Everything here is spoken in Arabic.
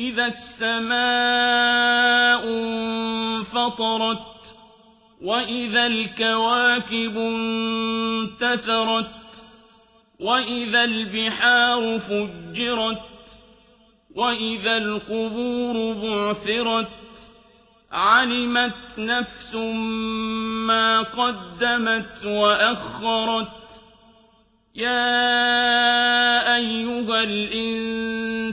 إذا السماء انفطرت وإذا الكواكب انتثرت وإذا البحار فجرت وإذا القبور بعثرت علمت نفس ما قدمت وأخرت يا أيها الإنسان